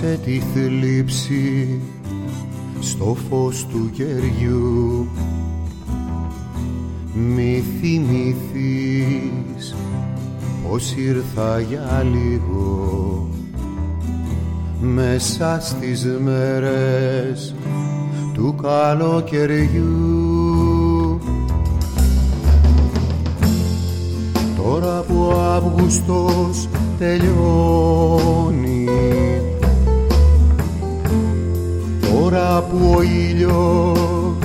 Κάψε τη θλίψη στο φως του κεριού Μη θυμηθείς πως ήρθα για λίγο. Μέσα στις μέρες του καλοκαιριού. Τώρα που ο Αύγουστος τελειώνει Τώρα που ο ήλιος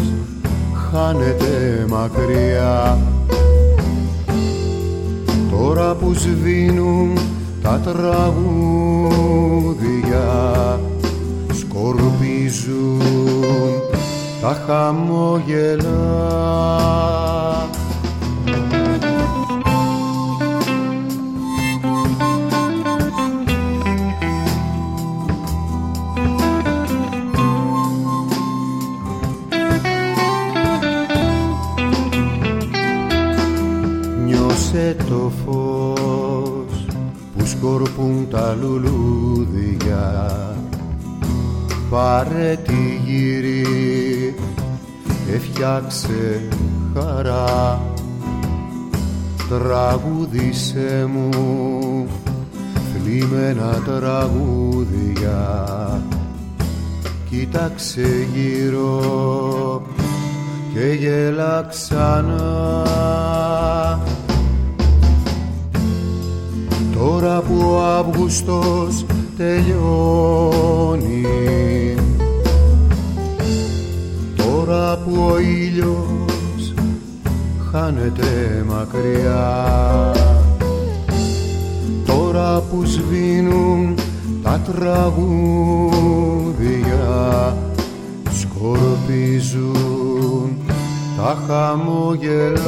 χάνεται μακριά. Τώρα που σβήνουν τα τραγούδια σκορπίζουν τα χαμόγελα σκορπούν τα λουλούδια. Πάρε τη γύρι και φτιάξε χαρά. Τραγούδισέ μου θλίμμενα τραγούδια. Κοίταξε γύρω και γέλα ξανά τώρα που ο Αύγουστος τελειώνει. Τώρα που ο ήλιος χάνεται μακριά. Τώρα που σβήνουν τα τραγούδια σκορπίζουν τα χαμόγελα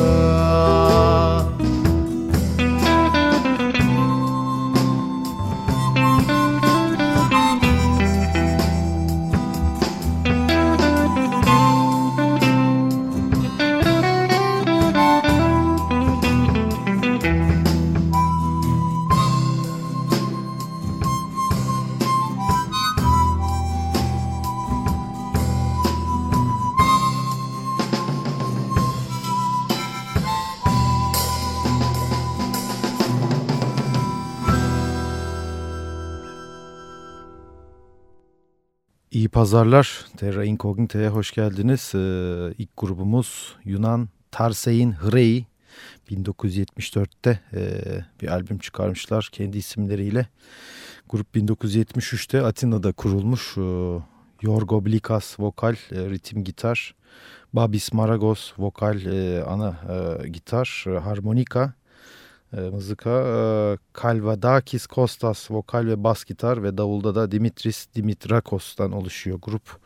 pazarlar. Terra Incognita'ya hoş geldiniz. Ee, ilk grubumuz Yunan Tarsein Hrei. 1974'te e, bir albüm çıkarmışlar kendi isimleriyle. Grup 1973'te Atina'da kurulmuş. E, Yorgo Blikas vokal, e, ritim gitar. Babis Maragos vokal, e, ana e, gitar, e, harmonika e, mızıka. E, Kalvadakis Kostas vokal ve bas gitar ve davulda da Dimitris Dimitrakos'tan oluşuyor grup.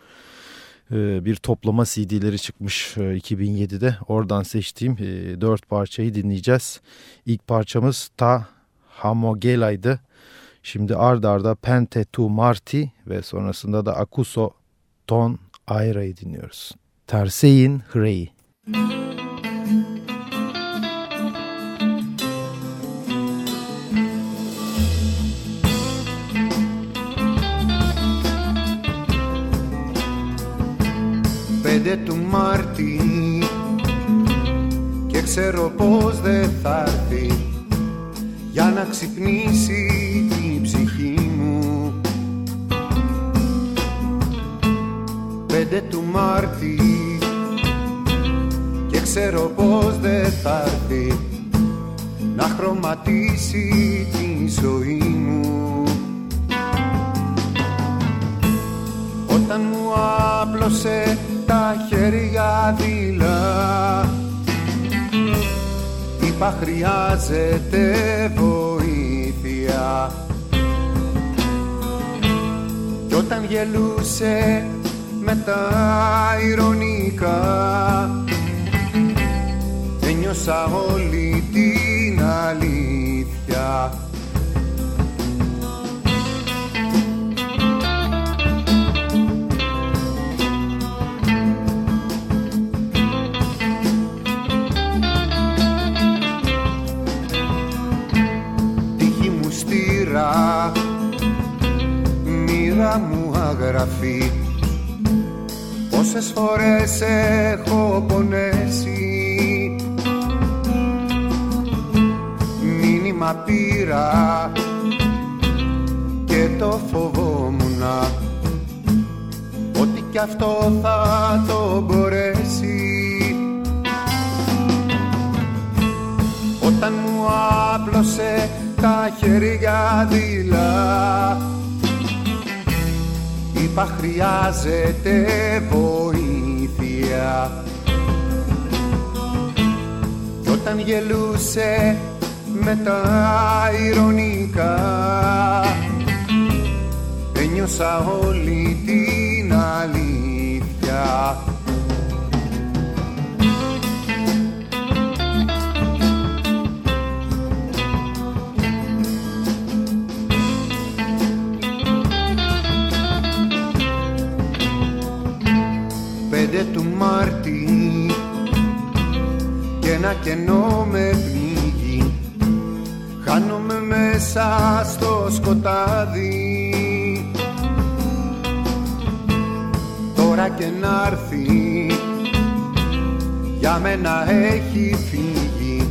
E, bir toplama CD'leri çıkmış e, 2007'de. Oradan seçtiğim e, dört parçayı dinleyeceğiz. İlk parçamız Ta Hamogela'ydı. Şimdi ard arda Pente Tu Marti ve sonrasında da Akuso Ton Ayra'yı dinliyoruz. Terseyin Hrei. Müzik πέντε του Μάρτη. Και ξέρω πως δεν θα έρθει για να ξυπνήσει η ψυχή μου. Πέντε του Μάρτη. Και ξέρω πως δεν θα έρθει να χρωματίσει τη ζωή μου Όταν μου άπλωσε τα χέρια δειλά. Είπα χρειάζεται βοήθεια Κι όταν γελούσε με τα ηρωνικά Ένιωσα όλη την αλήθεια στροφή Πόσες φορές έχω πονέσει. Μήνυμα πήρα και το φοβόμουν. Ότι κι αυτό θα το μπορέσει. Όταν μου άπλωσε τα χέρια δειλά είπα χρειάζεται βοήθεια Κι όταν γελούσε με τα ηρωνικά ένιωσα όλη την αλήθεια του Μάρτη. Και ένα κενό με πνίγει. Χάνομαι μέσα στο σκοτάδι. Τώρα και να έρθει για μένα έχει φύγει.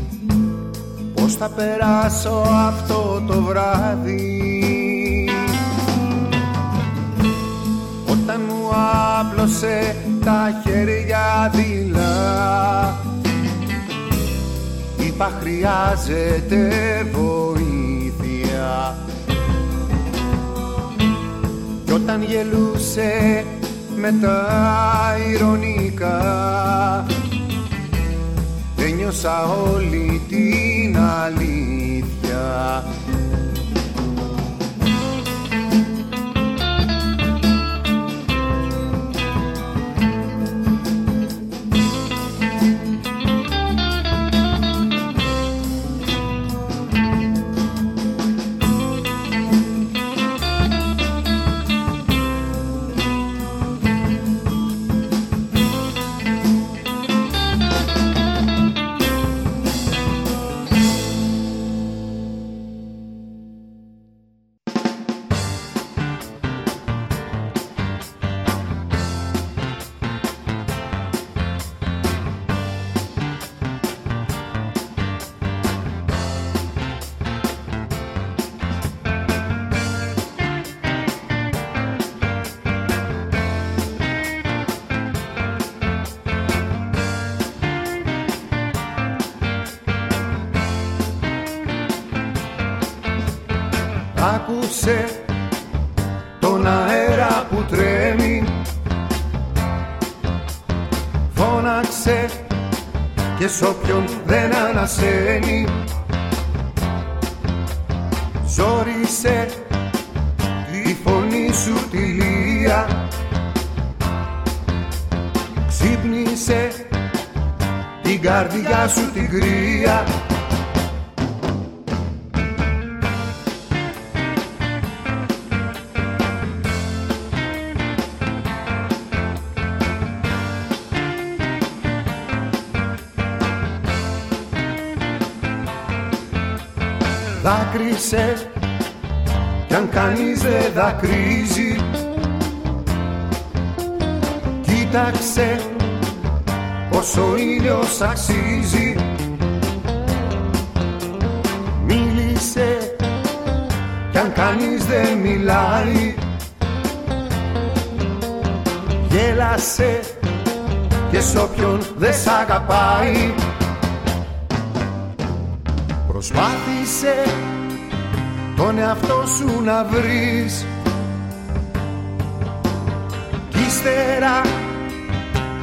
Πως θα περάσω αυτό το βράδυ; Όταν μου άπλωσε τα χέρια δειλά. Είπα χρειάζεται βοήθεια. Κι όταν γελούσε με τα ηρωνικά Ένιωσα όλη την αλήθεια τον αέρα που τρέμει. Φώναξε και σ' όποιον δεν ανασένει. Ζόρισε τη φωνή σου τη λία. Ξύπνησε την καρδιά σου την κρύα δάκρυσε. Κι αν κανείς δεν δακρύζει Κοίταξε όσο ο ήλιος αξίζει Μίλησε κι αν κανείς δεν μιλάει Γέλασε και σ' όποιον δεν σ' αγαπάει. Προσπάθησε τον εαυτό σου να βρεις. Κι ύστερα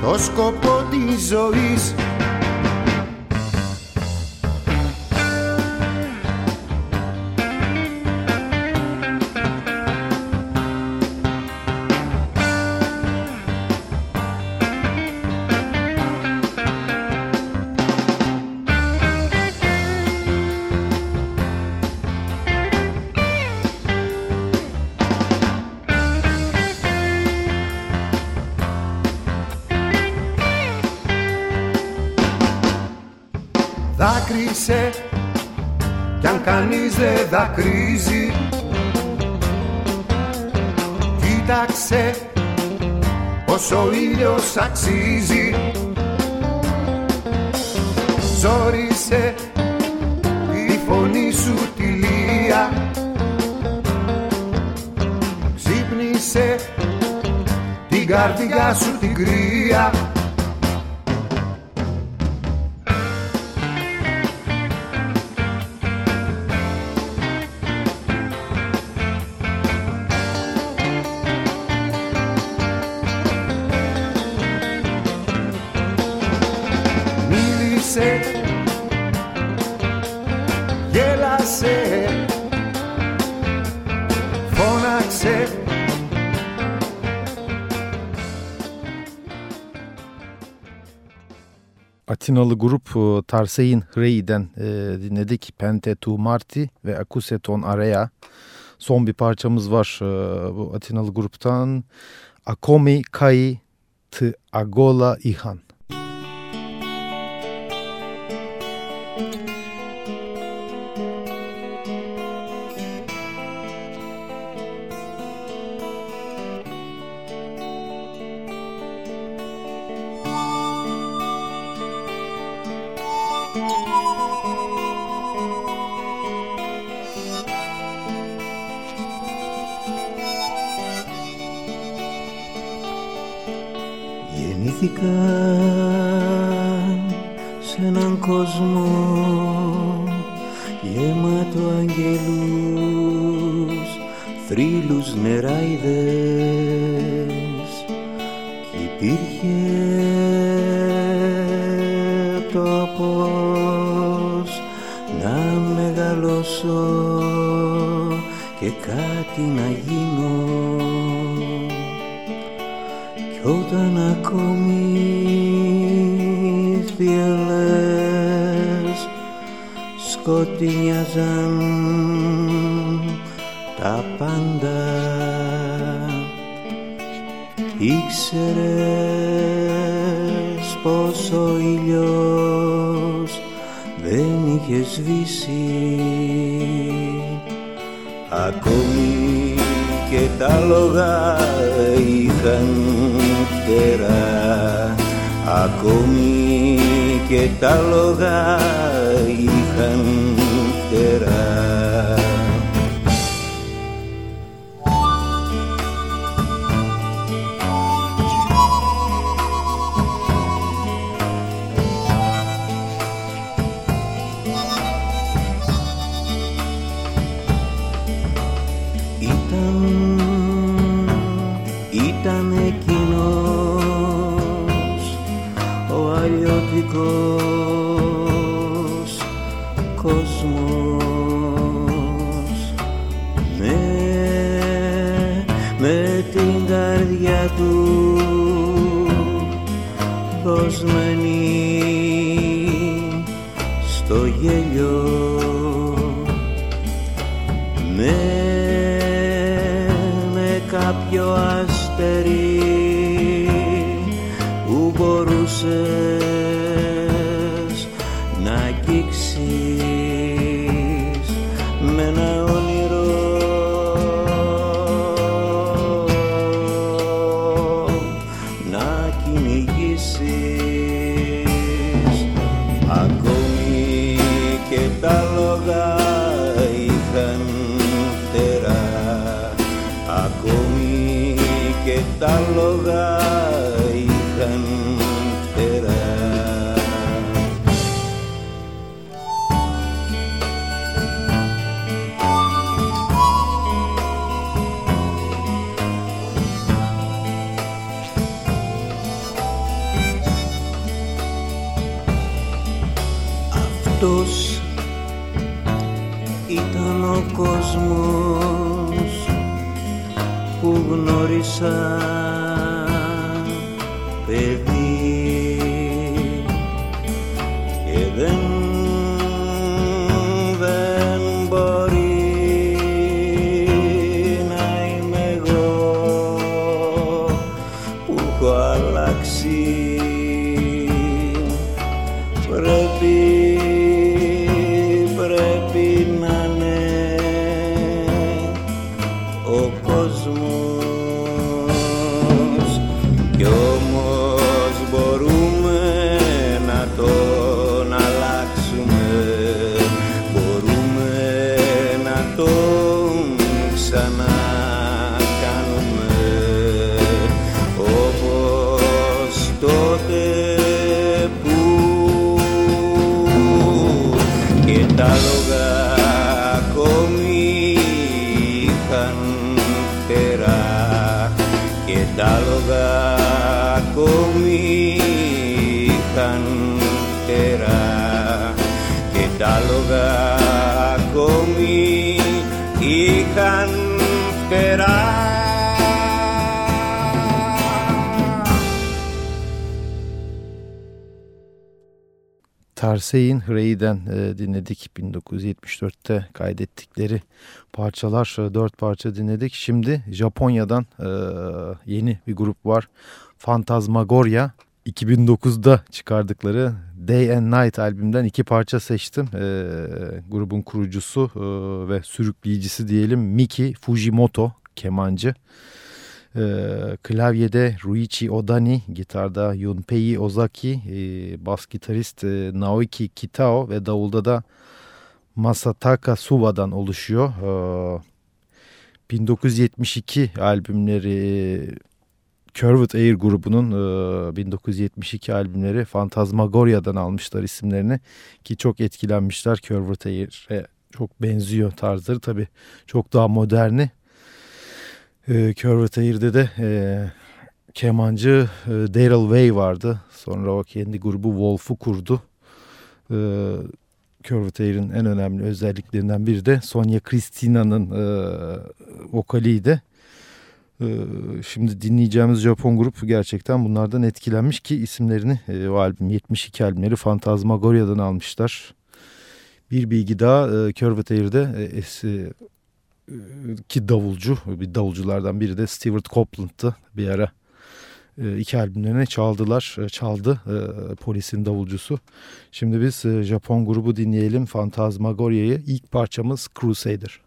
το σκοπό της ζωής δάκρυσε κι αν κανείς δεν δακρύζει. Κοίταξε πως ο ήλιος αξίζει. Ζόρισε τη φωνή σου τη λία. Ξύπνησε την καρδιά σου την κρύα Atinalı grup e, Tarsein Hrey'den e, dinledik. Pente tu Marti ve Akuseton Area. Son bir parçamız var e, bu Atinalı gruptan. Akomi Kai T Agola İhan. Φτερά Ακόμη και τα λόγα είχαν φτερά Tarseyin Hrei'den e, dinledik 1974'te kaydettikleri parçalar e, dört parça dinledik. Şimdi Japonya'dan e, yeni bir grup var Fantasmagoria 2009'da çıkardıkları Day and Night albümden iki parça seçtim. E, grubun kurucusu e, ve sürükleyicisi diyelim Miki Fujimoto kemancı. E, klavyede Ruichi Odani, gitarda Yunpei Ozaki, e, bas gitarist e, Naoki Kitao ve davulda da Masataka Suwa'dan oluşuyor. E, 1972 albümleri Curved Air grubunun e, 1972 albümleri Fantasmagoria'dan almışlar isimlerini ki çok etkilenmişler Curved Air'e çok benziyor tarzları tabi çok daha moderni e, Curvataire'de de e, kemancı e, Daryl Way vardı. Sonra o kendi grubu Wolf'u kurdu. E, Curvataire'in en önemli özelliklerinden biri de Sonia Christina'nın e, vokaliydi. E, şimdi dinleyeceğimiz Japon grup gerçekten bunlardan etkilenmiş ki isimlerini e, o albüm 72 albümleri Fantasmagoria'dan almışlar. Bir bilgi daha e, Curvataire'de e, ki davulcu bir davulculardan biri de Stewart Copeland'tı bir ara. E, iki albümlerini çaldılar e, çaldı e, polisin davulcusu. Şimdi biz Japon grubu dinleyelim. Fantasmagoria'yı ilk parçamız Crusader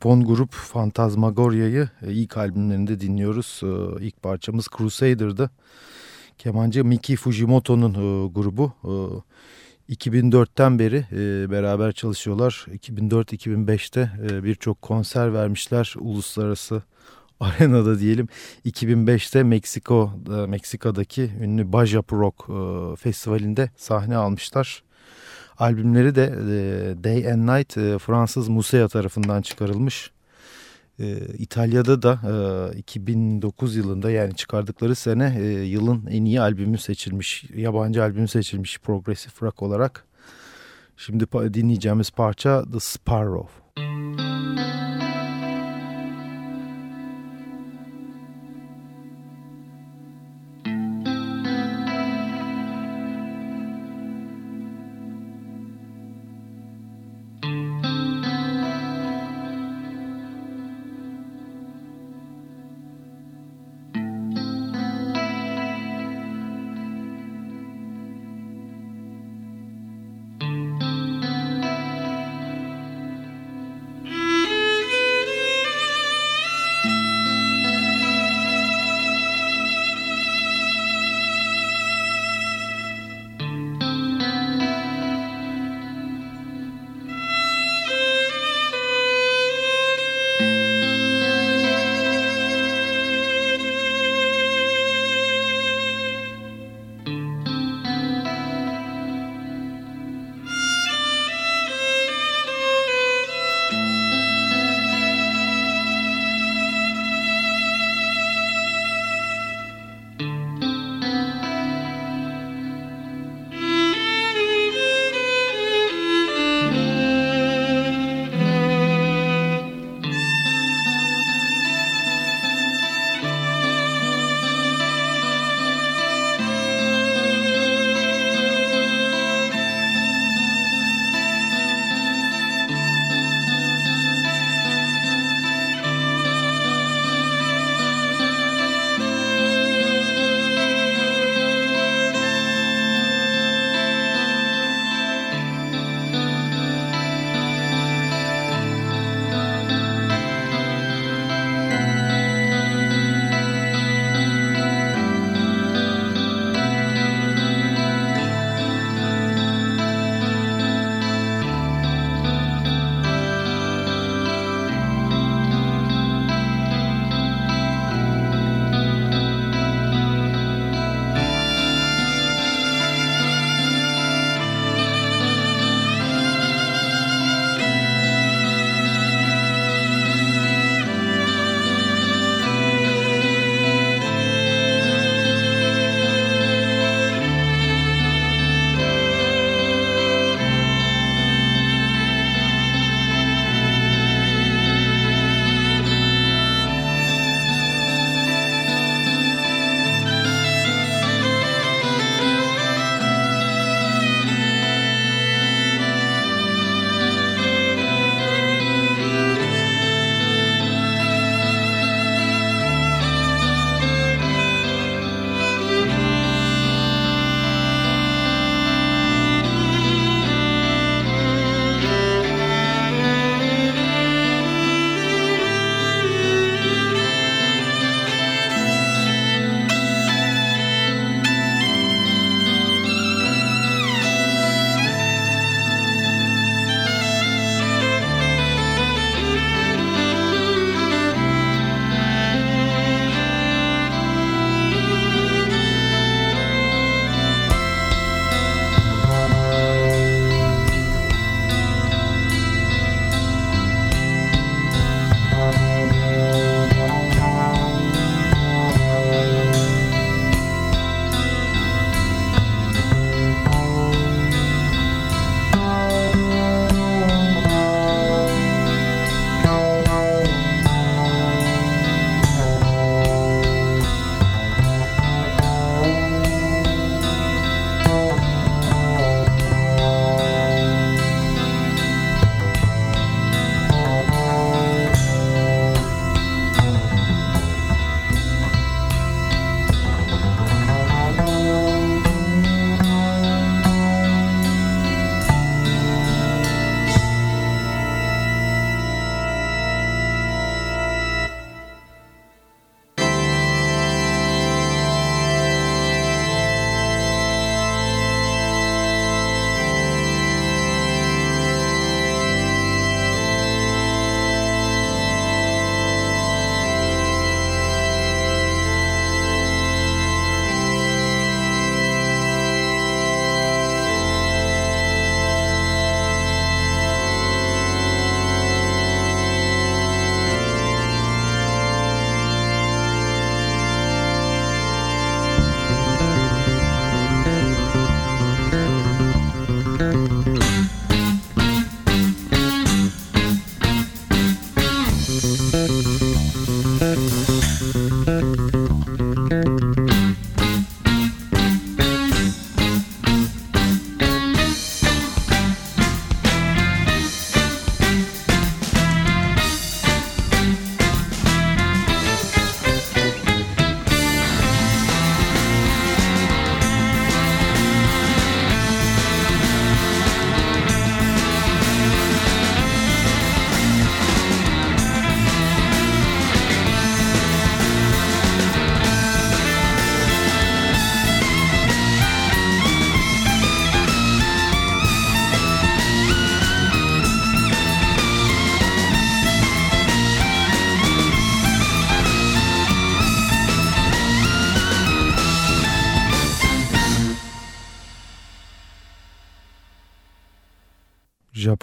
Japon grup Fantasmagoria'yı e, ilk albümlerinde dinliyoruz. E, ilk parçamız Crusader'dı. Kemancı Miki Fujimoto'nun e, grubu. 2004'ten beri beraber çalışıyorlar. 2004-2005'te birçok konser vermişler uluslararası arenada diyelim. 2005'te Meksiko Meksika'daki ünlü Bajap Rock festivalinde sahne almışlar. Albümleri de e, Day and Night e, Fransız Musea tarafından çıkarılmış. E, İtalya'da da e, 2009 yılında yani çıkardıkları sene yılın en iyi albümü seçilmiş. Yabancı albümü seçilmiş progresif rock olarak. Şimdi dinleyeceğimiz parça The Sparrow.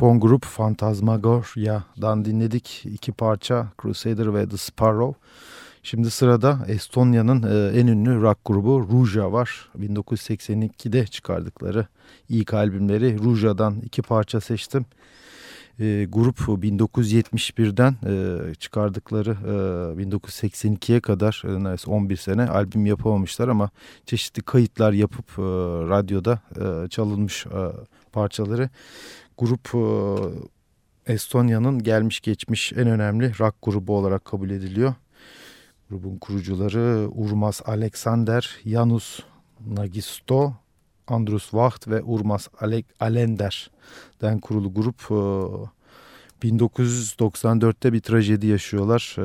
Japon grup Phantasmagorya'dan dinledik. iki parça Crusader ve The Sparrow. Şimdi sırada Estonya'nın e, en ünlü rock grubu Ruja var. 1982'de çıkardıkları ilk albümleri Ruja'dan iki parça seçtim. E, grup 1971'den e, çıkardıkları e, 1982'ye kadar e, neredeyse 11 sene albüm yapamamışlar ama çeşitli kayıtlar yapıp e, radyoda e, çalınmış e, parçaları. Grup e, Estonya'nın gelmiş geçmiş en önemli rock grubu olarak kabul ediliyor. Grubun kurucuları Urmas Alexander, Janus Nagisto, Andrus Wacht ve Urmas Alender'den kurulu grup 1994'te bir trajedi yaşıyorlar.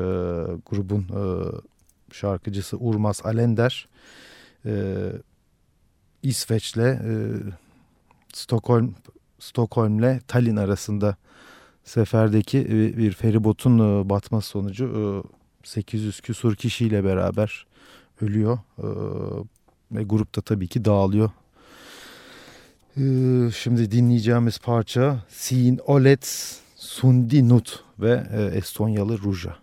Grubun şarkıcısı Urmas Alender İsveç'le Stockholm Stockholm'le Tallinn arasında seferdeki bir feribotun batması sonucu 800 küsur kişiyle beraber ölüyor. Ve grupta tabii ki dağılıyor. Şimdi dinleyeceğimiz parça Sin Olets Sundinut ve e, Estonyalı Ruja.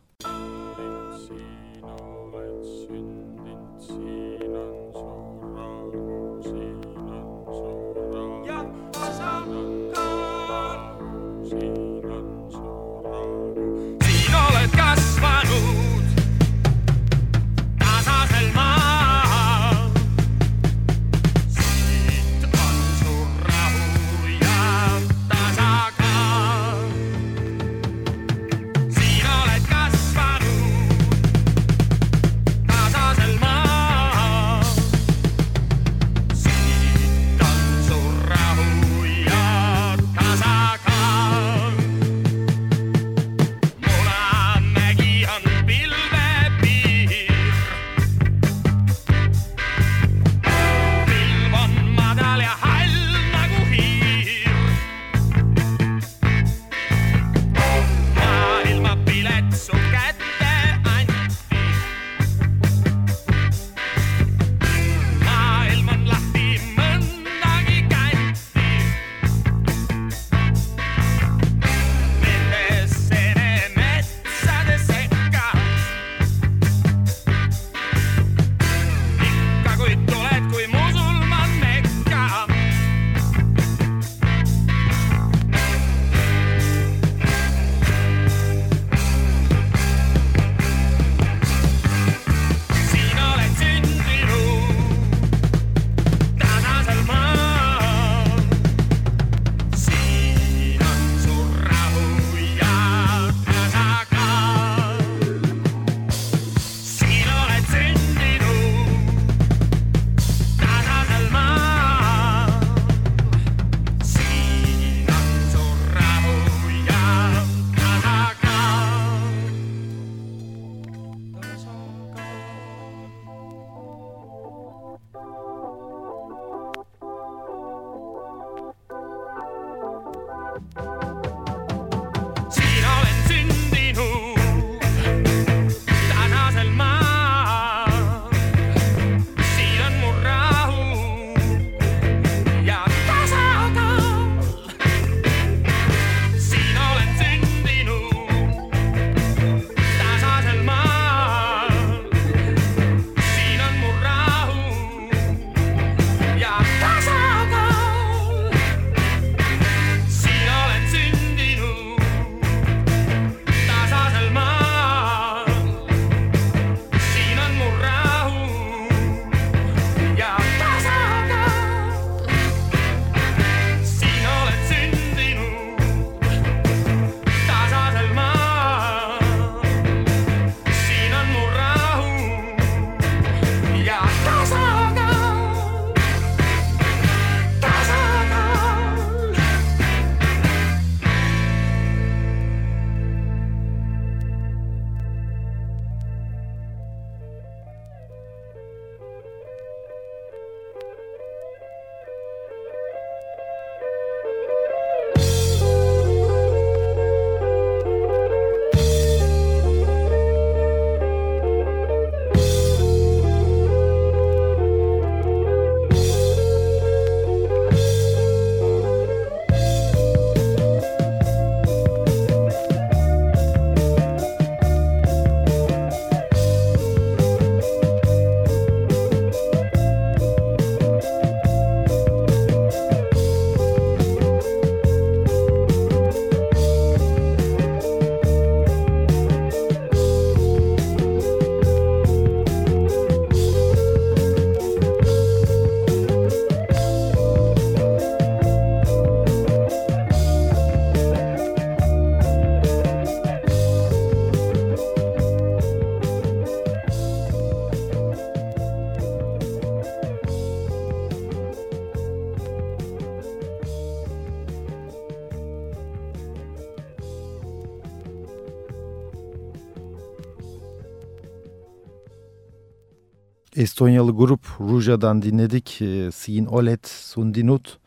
Estonyalı grup Ruja'dan dinledik. E, Sin Olet Sundinut.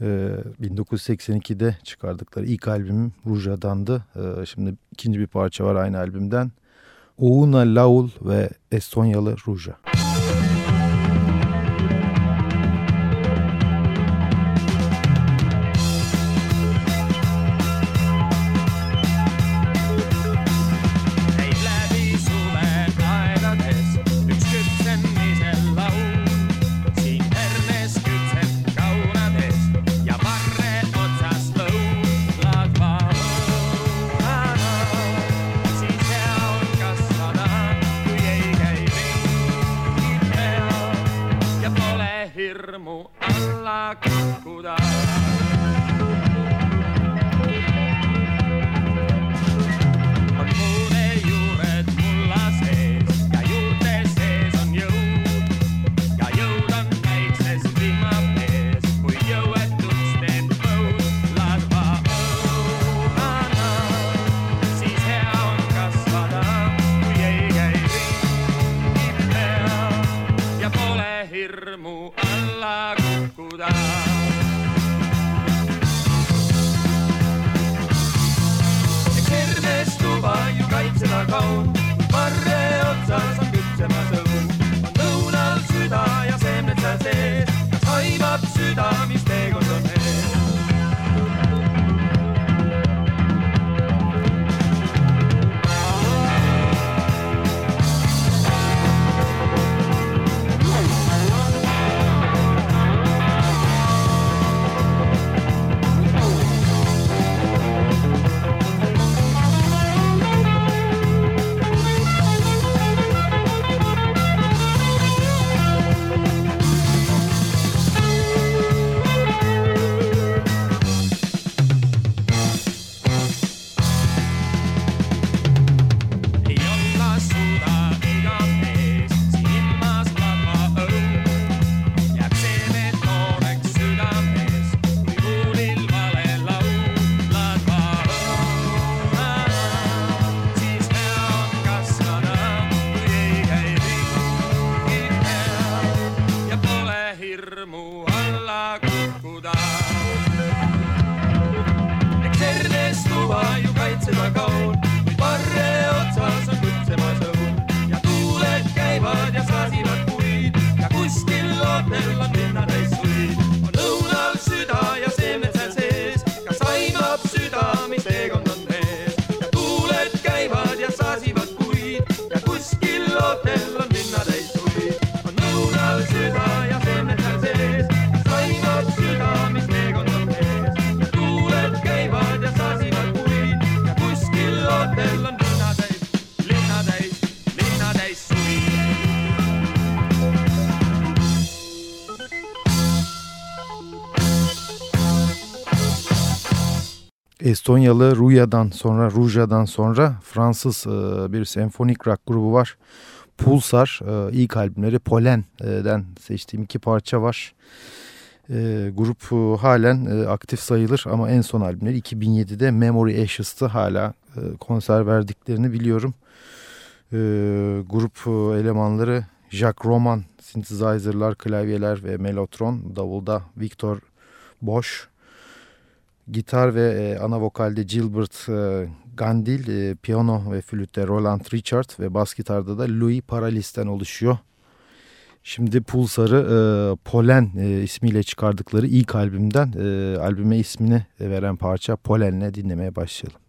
E, 1982'de çıkardıkları ilk albüm Ruja'dandı. E, şimdi ikinci bir parça var aynı albümden. Ouna Laul ve Estonyalı Ruja. Müzik hirmu alla kukkuda. kerges tuba ju kaitseda kaun, varre otsas on küpsemas õun. on lõunal süda ja seemned seal sees, kas aimab süda, mis Estonyalı Ruya'dan sonra Ruja'dan sonra Fransız e, bir senfonik rock grubu var. Pulsar e, ilk albümleri Polen'den seçtiğim iki parça var. E, grup e, halen e, aktif sayılır ama en son albümleri 2007'de Memory Ashes'tı hala e, konser verdiklerini biliyorum. E, grup e, elemanları Jack Roman, synthesizer'lar, klavyeler ve melotron, davulda Victor Bosch, gitar ve e, ana vokalde Gilbert e, Gandil, e, piyano ve flütte Roland Richard ve bas gitarda da Louis Paralis'ten oluşuyor. Şimdi Pulsar'ı e, Polen e, ismiyle çıkardıkları ilk albümden e, albüme ismini veren parça Polen'le dinlemeye başlayalım.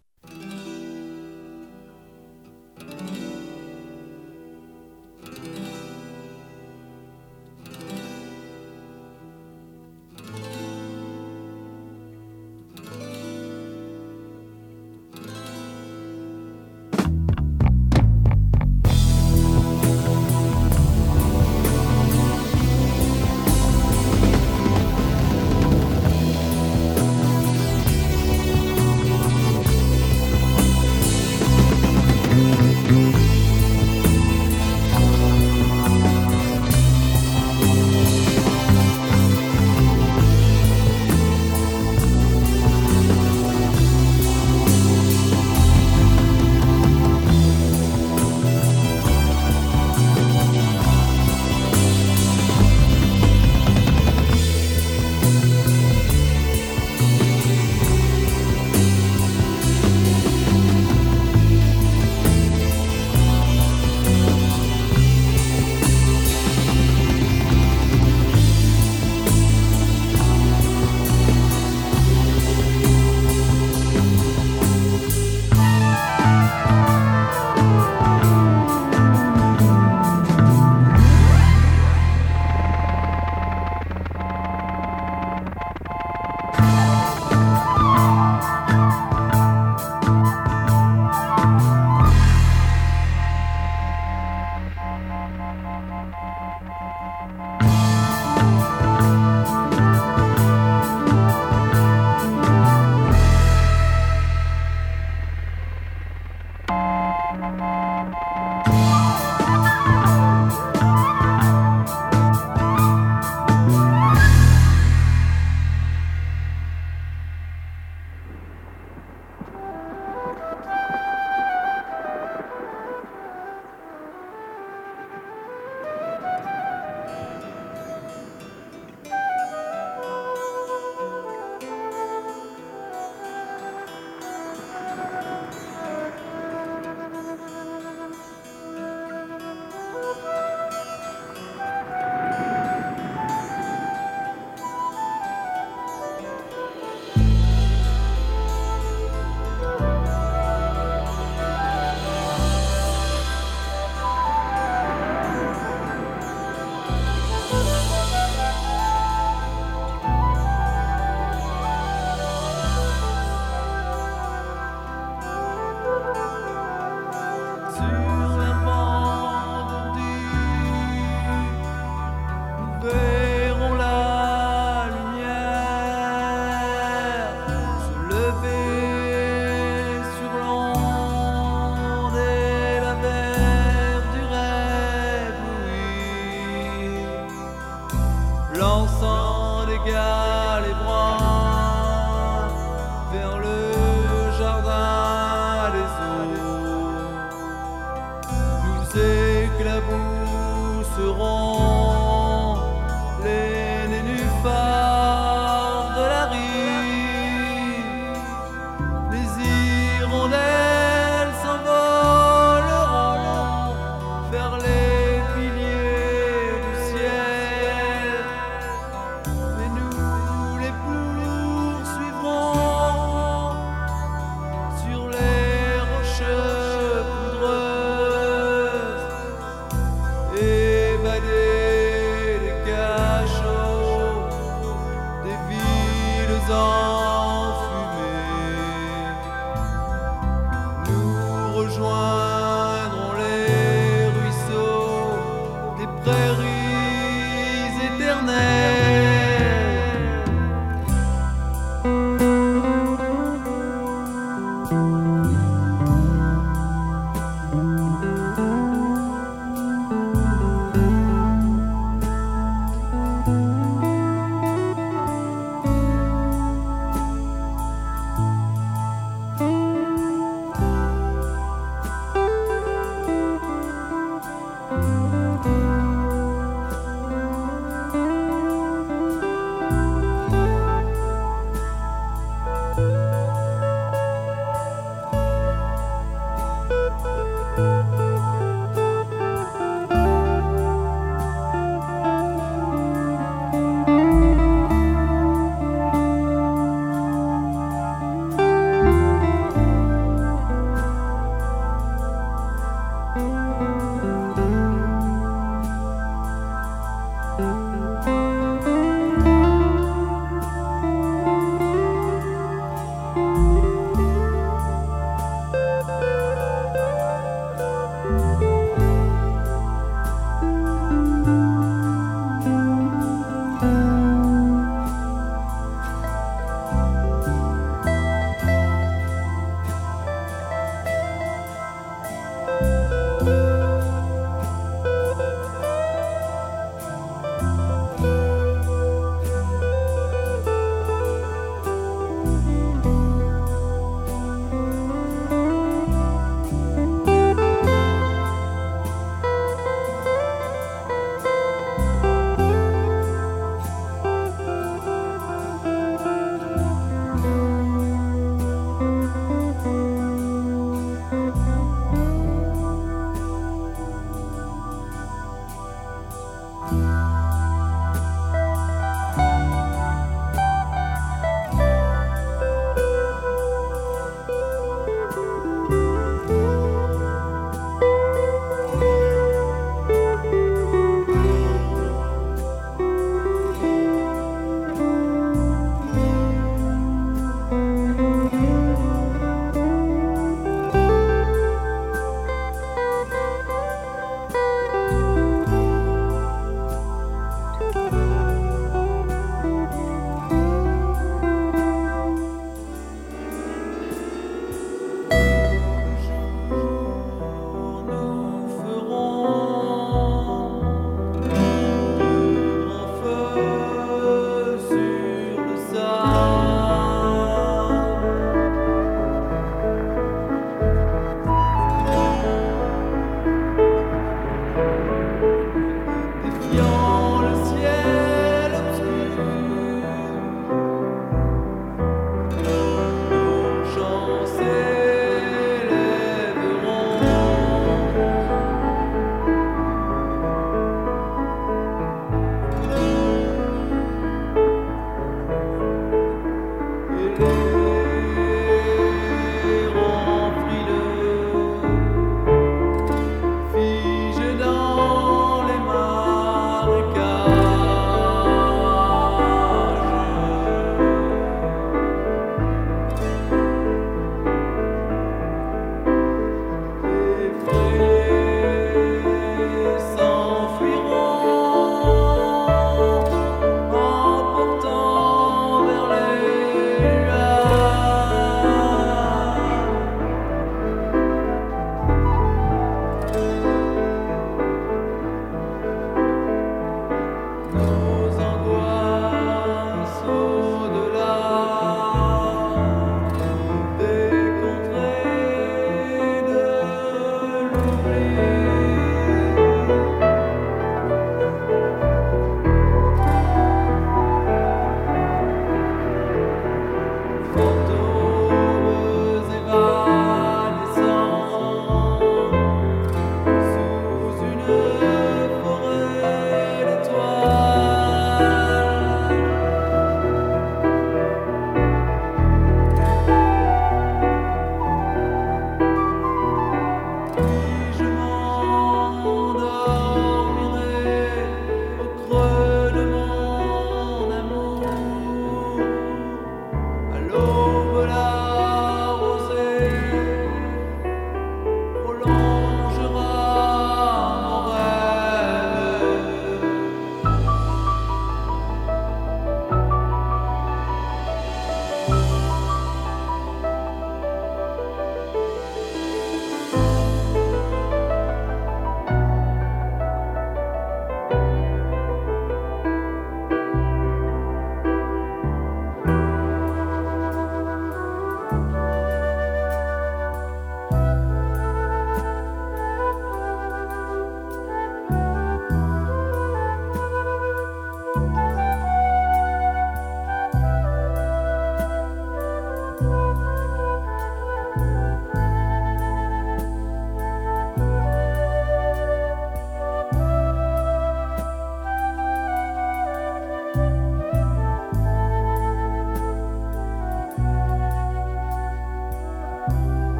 door.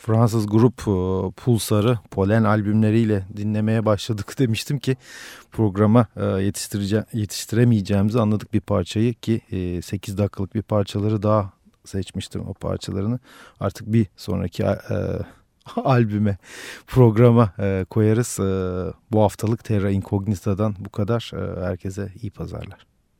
Fransız grup e, Pulsar'ı Polen albümleriyle dinlemeye başladık demiştim ki programa e, yetiştiremeyeceğimizi anladık bir parçayı ki 8 dakikalık bir parçaları daha seçmiştim o parçalarını. Artık bir sonraki albüme, programa koyarız. Bu haftalık Terra Incognita'dan bu kadar. Herkese iyi pazarlar.